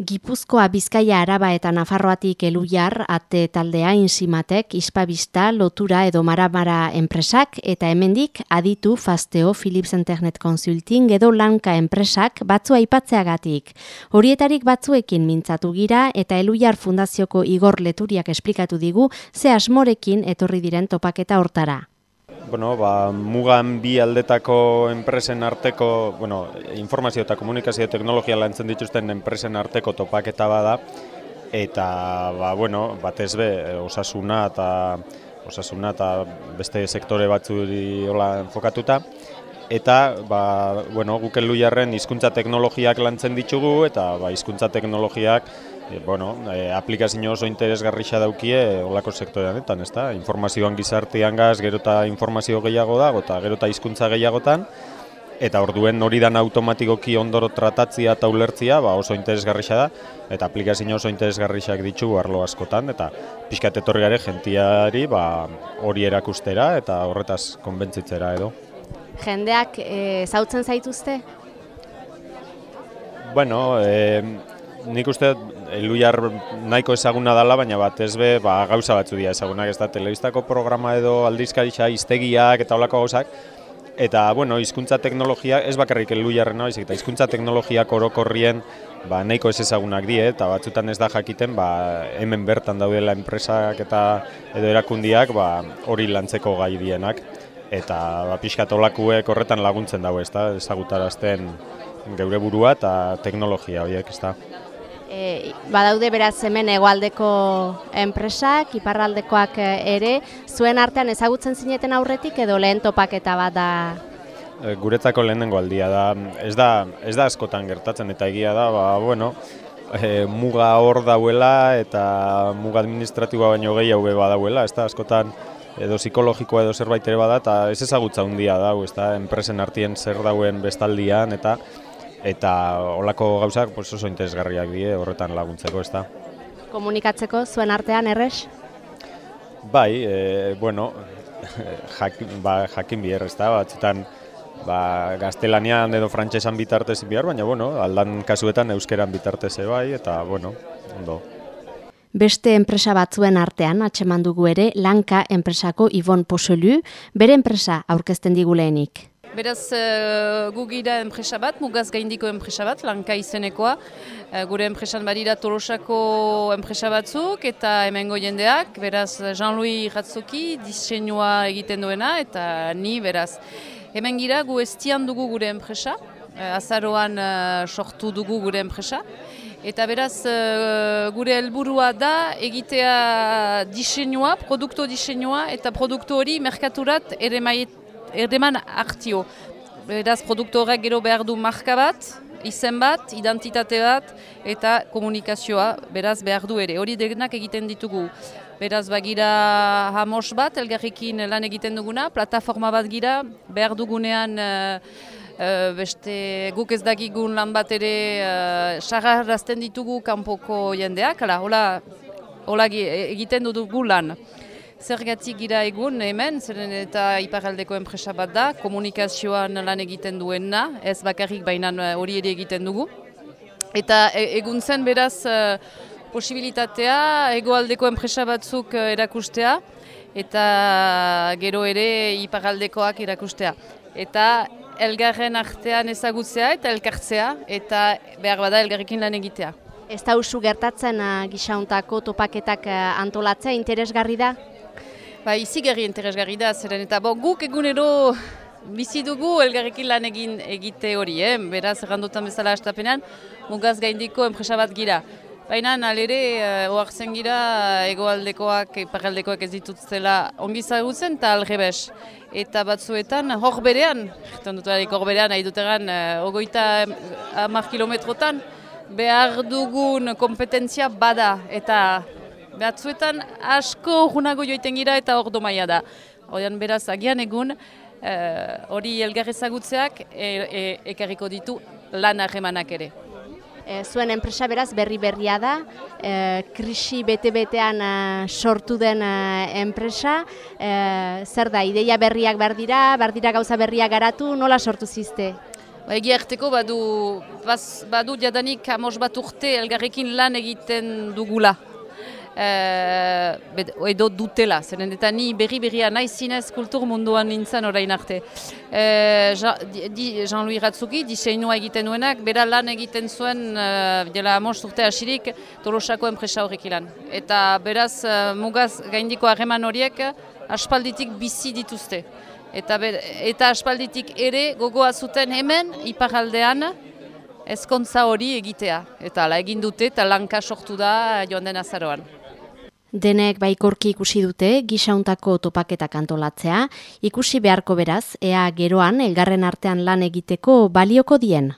Gipuzkoa Bizkaia Araba eta Nafarroatik eluiar ate taldea insimatek ispabista lotura edo marabara enpresak eta hemendik aditu fasteo Philips Internet Consulting edo lanka enpresak batzua aipatzeagatik. Horietarik batzuekin mintzatu gira eta eluiar fundazioko igor leturiak esplikatu digu ze asmorekin etorri diren topaketa hortara. Bueno, ba, mugan bi aldetako enpresen arteko, bueno, informazio eta komunikazio teknologia lantzen dituzten enpresen arteko topaketa bada eta ba, bueno, batez be, osasuna eta osasuna eta beste sektore batzuri hola enfokatuta. Eta ba, bueno, guk jarren hizkuntza teknologiak lantzen ditugu eta ba, hizkuntza teknologiak e, bueno, e, aplikazio oso interesgarrixa daukie olako sektorean, eta ez da, informazioan gizartean gaz, gero eta informazio gehiago dago, eta gero eta hizkuntza gehiagotan, eta orduen hori dan automatikoki ondoro tratatzia eta ulertzia ba oso interesgarrixa da, eta aplikazio oso interesgarrixak ditu arlo askotan, eta pixkat etorri gare gentiari ba, hori erakustera eta horretaz konbentzitzera edo. Jendeak e, zautzen zaituzte? Bueno, e, nik uste eluiar nahiko ezaguna dela, baina bat ez be, ba, gauza batzu dira ezagunak, ez da, telebistako programa edo aldizkaritza, iztegiak eta olako gauzak, eta, bueno, hizkuntza teknologia, ez bakarrik eluiarren hau, eta hizkuntza teknologiak orokorrien, ba, nahiko ez ezagunak die, eta batzutan ez da jakiten, ba, hemen bertan daudela enpresak eta edo erakundiak, ba, hori lantzeko gai dienak, eta, ba, pixkat olakuek horretan laguntzen dago, ez da, ezagutarazten geure burua eta teknologia horiek, ez da. E, badaude beraz hemen hegoaldeko enpresak, iparraldekoak e, ere, zuen artean ezagutzen zineten aurretik edo lehen topaketa bat da? E, guretzako lehenengo aldia da, ez da, ez da askotan gertatzen eta egia da, ba, bueno, e, muga hor dauela eta muga administratiboa baino gehi hau badauela, ez da askotan edo psikologikoa edo zerbait ere bada eta ez ezagutza handia da, ez da, enpresen artien zer dauen bestaldian eta eta olako gauzak pues oso interesgarriak die horretan laguntzeko, ezta. Komunikatzeko zuen artean erres? Bai, e, bueno, jak, ba, jakin biher, ezta, batzutan ba, gaztelanian edo frantsesan bitartez bihar, baina bueno, aldan kasuetan euskeran bitartez bai, eta bueno, ondo. Beste enpresa batzuen artean atxeman dugu ere Lanka enpresako Ibon Posolu, bere enpresa aurkezten digulenik. Beraz, uh, gu gira enpresa bat, mugaz gaindiko enpresa bat, lanka izenekoa. Uh, gure enpresan badira tolosako enpresa batzuk eta hemengo jendeak. Beraz, Jean-Louis Ratzoki diseinua egiten duena eta ni, beraz. Hemen gira, gu estian dugu gure enpresa. Uh, azaroan sortu dugu gure enpresa. Eta beraz, gure helburua da egitea diseinua, produkto diseinua eta produktu hori merkaturat ere maiet erdeman hartio. Beraz, produktorak gero behar du marka bat, izen bat, identitate bat, eta komunikazioa, beraz, behar du ere. Hori denak egiten ditugu. Beraz, bagira hamos bat, elgarrekin lan egiten duguna, plataforma bat gira, behar dugunean, uh, beste guk ez dakigun lan bat ere, uh, ditugu kanpoko jendeak, hola, hola egiten dugu lan. Zergatik gira egun hemen, zeren eta iparaldeko enpresa bat da, komunikazioan lan egiten duena, ez bakarrik baina eh, hori ere egiten dugu. Eta e, egun zen beraz uh, posibilitatea egoaldeko enpresa batzuk uh, erakustea, eta gero ere iparaldekoak erakustea. Eta elgarren artean ezagutzea eta elkartzea, eta behar bada elgarrekin lan egitea. Ez da usu gertatzen uh, gisauntako topaketak uh, antolatzea interesgarri da? Ba, izi gari interesgarri da, zeren eta bo, guk egunero bizi dugu elgarrekin lan egin egite hori, eh? beraz, errandotan bezala astapenean, mugaz gaindiko enpresa bat gira. Baina, nalere, uh, oartzen gira, egoaldekoak, iparaldekoak ez ditutzela ongi zagutzen eta alrebes. Eta batzuetan, hor berean, ertan dut hor berean, nahi duteran, uh, ogoita amar kilometrotan, behar dugun kompetentzia bada eta Batzuetan asko junago joiten gira eta hor domaia da. Odean beraz agian egun eh, hori uh, elgarrezagutzeak e, e, ekarriko ditu lan ahemanak ere. E, zuen enpresa beraz berri berria da, e, krisi bete-betean sortu den enpresa, e, zer da, ideia berriak berdira, berdira gauza berriak garatu, nola sortu zizte? Egi harteko badu, baz, badu jadanik amos bat urte elgarrekin lan egiten dugula. E, edo dutela, zeren eta ni berri-berria nahi zinez kultur munduan nintzen orain arte. E, Jean-Louis Ratzuki, diseinua egiten duenak, bera lan egiten zuen, e, dela amos urte asirik, tolosako enpresa horrek ilan. Eta beraz, mugaz gaindiko harreman horiek, aspalditik bizi dituzte. Eta, eta aspalditik ere gogoa zuten hemen, iparaldean, ezkontza hori egitea. Eta ala egin dute, eta lanka sortu da joan den azaroan. Denek baikorki ikusi dute gisauntako topaketa kantolatzea, ikusi beharko beraz, ea geroan elgarren artean lan egiteko balioko dien.